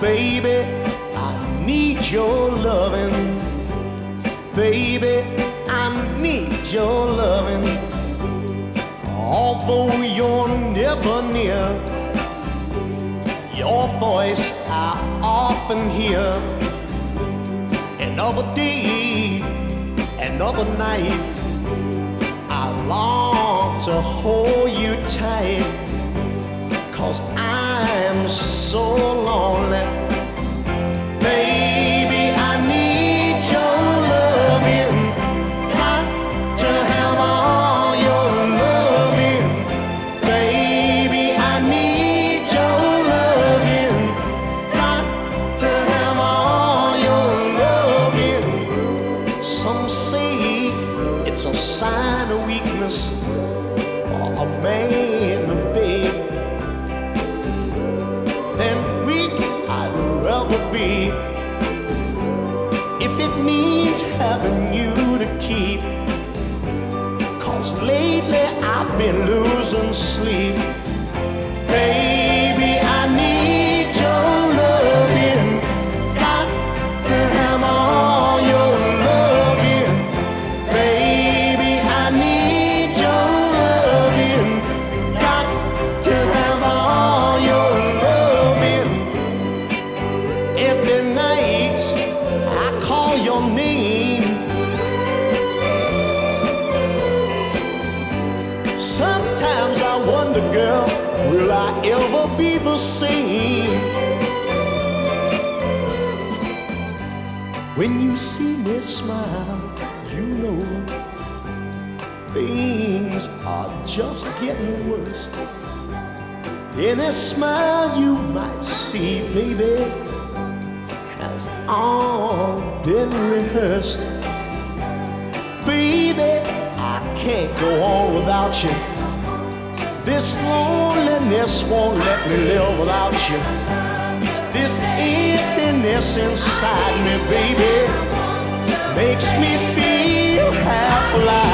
Baby, I need your loving. Baby, I need your loving. Although you're never near, your voice I often hear. Another day another night, I long to hold you tight. Cause I'm so say it's a sign of weakness for a man to be. Then weak I'd rather be if it means having you to keep. Cause lately I've been losing sleep. Baby, your. Sometimes I wonder, girl, will I ever be the same? When you see me smile, you know things are just getting worse. Any smile you might see, baby, all been rehearsed. Baby, I can't go on without you. This loneliness won't let me live without you. This emptiness inside me, baby, makes me feel half alive.